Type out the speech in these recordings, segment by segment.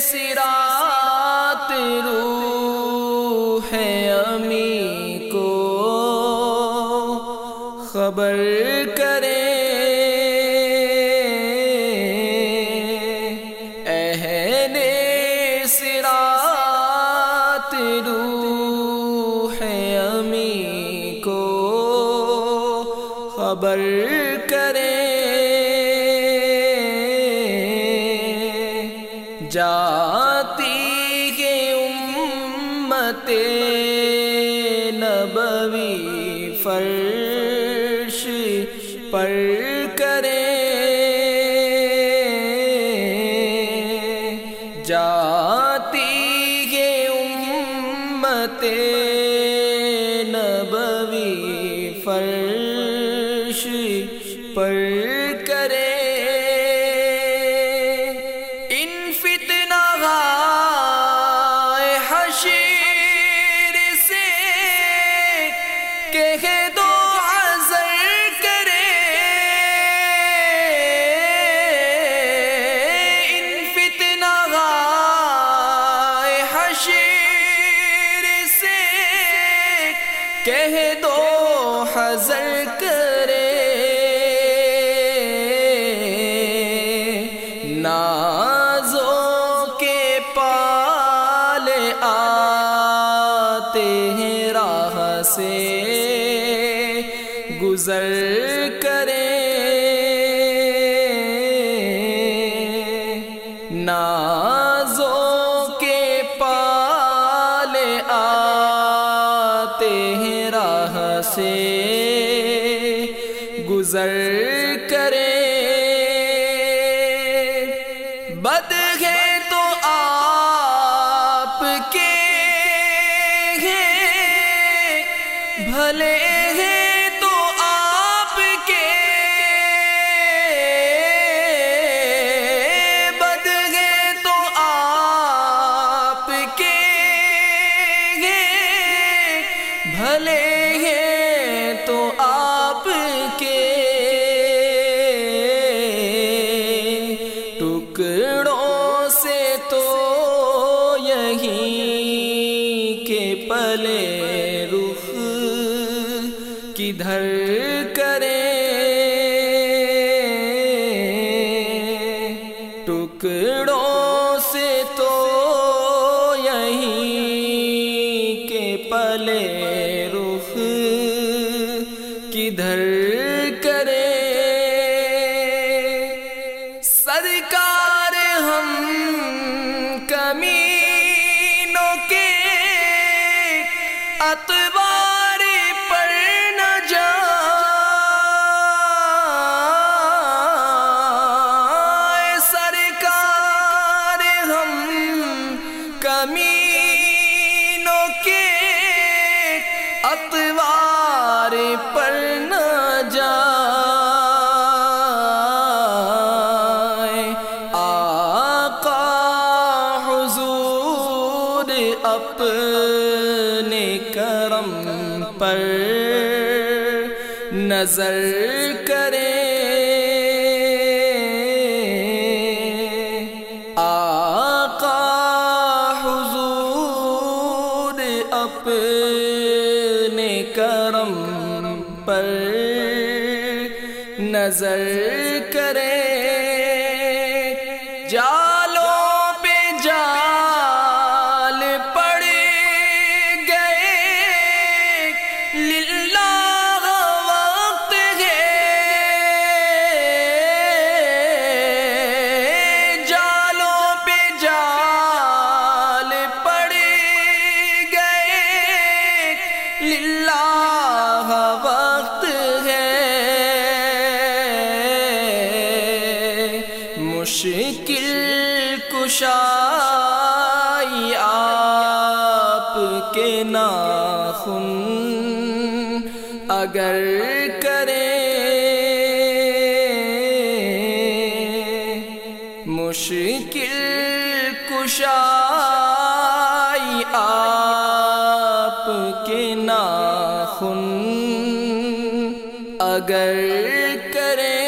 سرات روح امی کو خبر کرے۔ اہل سرات روح امی کو خبر کرے۔ نبوی فرش پر کرے۔ جاتی ہے امت نبوی فرش پر کرے۔ ان فتنہ حضر کرے۔ نازوں کے پال آتے ہیں راہ سے۔ گزر کرے۔ نازوں کے پال آتے ہیں راہ سے۔ گزر کرے۔ بد ہے تو آپ کے ہیں۔ بھلے کے رخ کدھر کرے؟ ٹکڑوں سے تو یہیں کے پلے رخ کدھر کمینوں کے اتوار پر نہ جائے۔ آقا حضور اپنے کرم پر نظر کرے کرم پر نظر کرے مشکل کشائی آپ کے ناخن اگر کرے مشکل کشائی آپ کے ناخن اگر کرے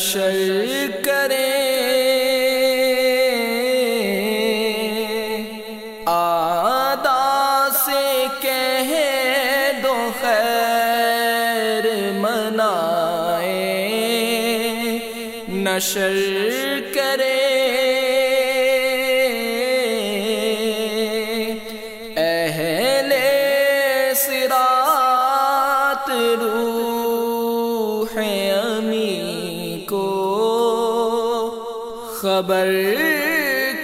نشر کرے۔ آدا سے کہہ دو خیر منائے۔ نشر خبر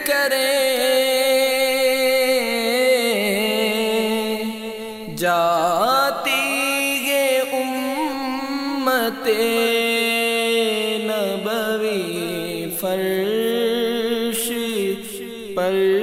کرے۔ جاتی ہے امت نبوی فرش پر۔